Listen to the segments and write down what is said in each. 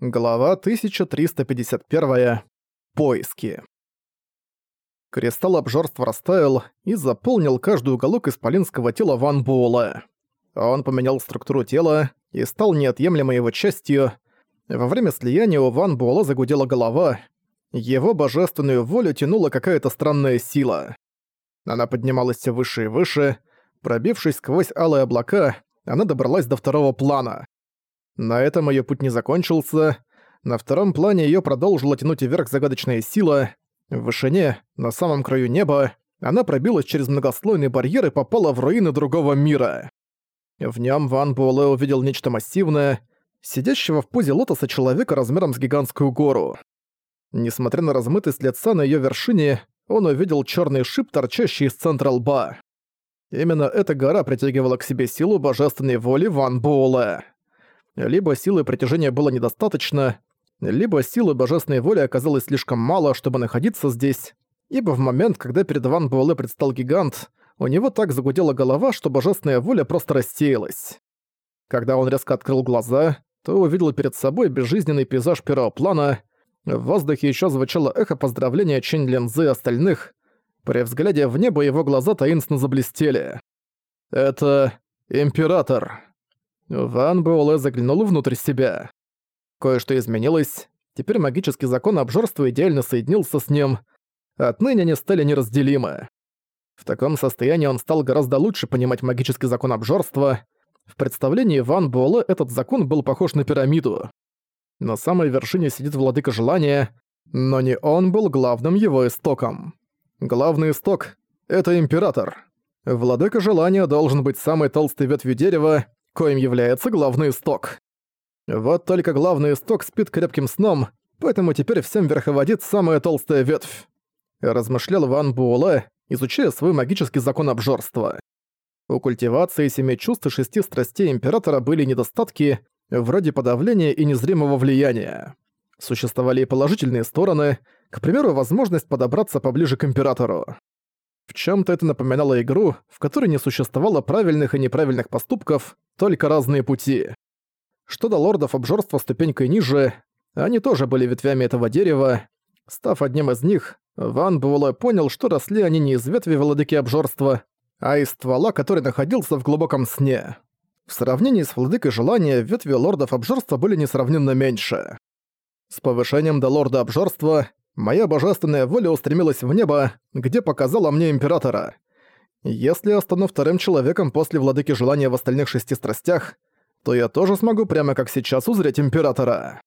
Глава 1351. Поиски. Кристалл обжорства растаял и заполнил каждый уголок исполинского тела Ван Буэлэ. Он поменял структуру тела и стал неотъемлемой его частью. Во время слияния у Ван Буэлэ загудела голова. Его божественную волю тянула какая-то странная сила. Она поднималась все выше и выше. Пробившись сквозь алые облака, она добралась до второго плана. На этом её путь не закончился. На втором плане её продолжила тянуть вверх загадочная сила. В вышине, на самом краю неба, она пробилась через многослойный барьер и попала в руины другого мира. В нём Ван Буэлэ увидел нечто массивное, сидящего в позе лотоса человека размером с гигантскую гору. Несмотря на размытость лица на её вершине, он увидел чёрный шип, торчащий из центра лба. Именно эта гора притягивала к себе силу божественной воли Ван Буэлэ. Либо силы притяжения было недостаточно, либо силы божественной воли оказалось слишком мало, чтобы находиться здесь, ибо в момент, когда перед Ван Буэлэ предстал гигант, у него так загудела голова, что божественная воля просто рассеялась. Когда он резко открыл глаза, то увидел перед собой безжизненный пейзаж первого плана, в воздухе еще звучало эхо поздравления Чэнь Линзы и остальных. При взгляде в небо его глаза таинственно заблестели. «Это... Император», Ван Буэлэ заглянул внутрь себя. Кое-что изменилось. Теперь магический закон обжорства идеально соединился с ним. Отныне они стали неразделимы. В таком состоянии он стал гораздо лучше понимать магический закон обжорства. В представлении Ван Буэлэ этот закон был похож на пирамиду. На самой вершине сидит владыка желания, но не он был главным его истоком. Главный исток — это император. Владыка желания должен быть самой толстой ветвью дерева, коим является главный исток. Вот только главный исток спит крепким сном, поэтому теперь всем верховодит самая толстая ветвь. Размышлял Ван Буэлэ, изучая свой магический закон обжорства. У культивации семи чувств и шести страстей Императора были недостатки, вроде подавления и незримого влияния. Существовали и положительные стороны, к примеру, возможность подобраться поближе к Императору. В чем-то это напоминало игру, в которой не существовало правильных и неправильных поступков, только разные пути. Что до лордов обжорства ступенькой ниже, они тоже были ветвями этого дерева. Став одним из них, Ван Буэлэ понял, что росли они не из ветви владыки обжорства, а из ствола, который находился в глубоком сне. В сравнении с владыкой желания, ветви лордов обжорства были несравненно меньше. С повышением до лорда обжорства Моя божественная воля устремилась в небо, где показала мне императора. Если я стану вторым человеком после владыки желания в остальных шести страстях, то я тоже смогу прямо как сейчас узреть императора.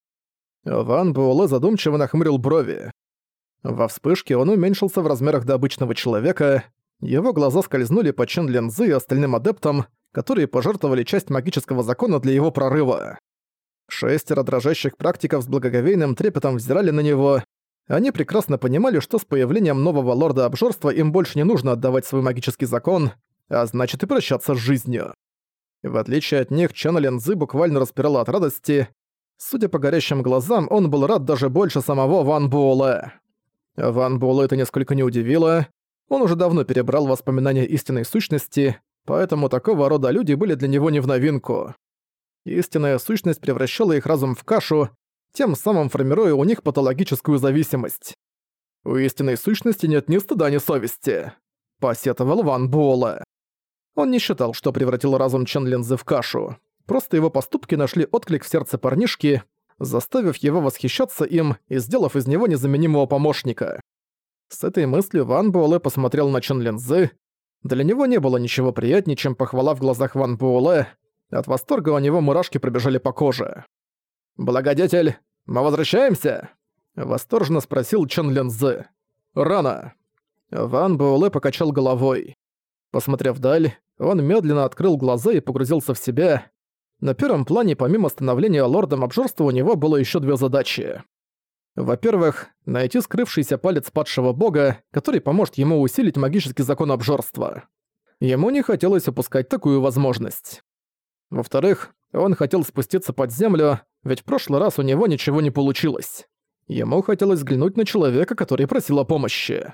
Ван Буэлэ задумчиво нахмурил брови. Во вспышке он уменьшился в размерах до обычного человека, его глаза скользнули по Чен Линзы и остальным адептам, которые пожертвовали часть магического закона для его прорыва. Шестеро дрожащих практиков с благоговейным трепетом взирали на него, они прекрасно понимали, что с появлением нового лорда обжорства им больше не нужно отдавать свой магический закон, а значит и прощаться с жизнью. В отличие от них, Чана Лензы буквально распирала от радости. Судя по горящим глазам, он был рад даже больше самого Ван Буэлэ. Ван Буэлэ это несколько не удивило. Он уже давно перебрал воспоминания истинной сущности, поэтому такого рода люди были для него не в новинку. Истинная сущность превращала их разум в кашу, тем самым формируя у них патологическую зависимость. У истинной сущности нет ни стыда, ни совести. Посетовал Ван Буэлэ. Он не считал, что превратил разум Чен Линзы в кашу. Просто его поступки нашли отклик в сердце парнишки, заставив его восхищаться им и сделав из него незаменимого помощника. С этой мыслью Ван Буэлэ посмотрел на Чен Линзы. Для него не было ничего приятнее, чем похвала в глазах Ван Буэлэ. От восторга у него мурашки пробежали по коже. «Благодетель, мы возвращаемся?» — восторженно спросил Чен Лензы. «Рано». Ван Буэлэ покачал головой. Посмотрев вдаль, он медленно открыл глаза и погрузился в себя. На первом плане, помимо становления лордом обжорства, у него было еще две задачи. Во-первых, найти скрывшийся палец падшего бога, который поможет ему усилить магический закон обжорства. Ему не хотелось упускать такую возможность. Во-вторых, он хотел спуститься под землю, ведь в прошлый раз у него ничего не получилось. Ему хотелось взглянуть на человека, который просил о помощи.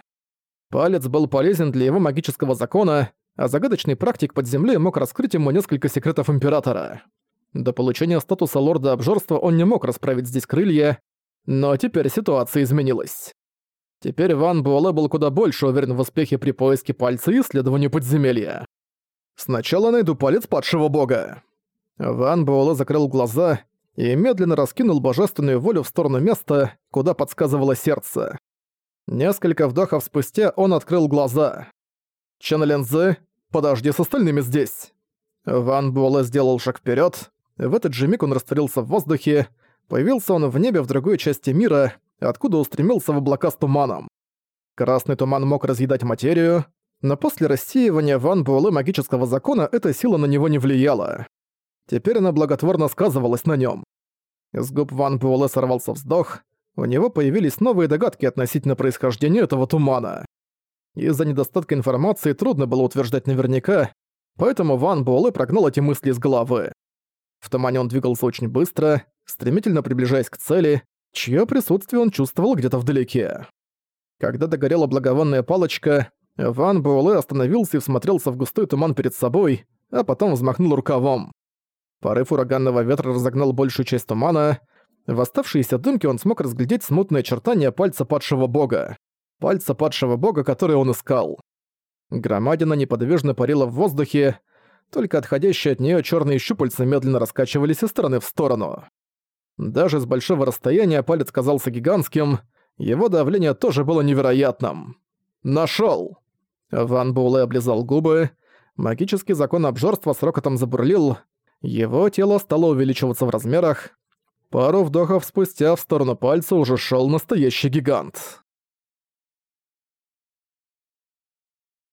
Палец был полезен для его магического закона, а загадочный практик под землей мог раскрыть ему несколько секретов Императора. До получения статуса лорда обжорства он не мог расправить здесь крылья, но теперь ситуация изменилась. Теперь Ван Буэлэ был куда больше уверен в успехе при поиске пальца и исследовании подземелья. «Сначала найду палец падшего бога». Ван Буэлэ закрыл глаза и медленно раскинул божественную волю в сторону места, куда подсказывало сердце. Несколько вдохов спустя он открыл глаза. «Чен Лензы, подожди с остальными здесь!» Ван Буэлэ сделал шаг вперед. В этот же миг он растворился в воздухе. Появился он в небе в другой части мира, откуда устремился в облака с туманом. Красный туман мог разъедать материю, но после рассеивания Ван Буэлэ магического закона эта сила на него не влияла. Теперь она благотворно сказывалась на нем. С губ Ван Буэлэ сорвался вздох, у него появились новые догадки относительно происхождения этого тумана. Из-за недостатка информации трудно было утверждать наверняка, поэтому Ван Буэлэ прогнал эти мысли из головы. В тумане он двигался очень быстро, стремительно приближаясь к цели, чье присутствие он чувствовал где-то вдалеке. Когда догорела благовонная палочка, Ван Буэлэ остановился и всмотрелся в густой туман перед собой, а потом взмахнул рукавом. Порыв ураганного ветра разогнал большую часть тумана. В оставшиеся дымки он смог разглядеть смутные очертания пальца падшего бога. Пальца падшего бога, который он искал. Громадина неподвижно парила в воздухе, только отходящие от нее черные щупальца медленно раскачивались из стороны в сторону. Даже с большого расстояния палец казался гигантским, его давление тоже было невероятным. Нашел! Ван Буэлэ облизал губы, магический закон обжорства с рокотом забурлил, его тело стало увеличиваться в размерах. Пару вдохов спустя в сторону пальца уже шел настоящий гигант.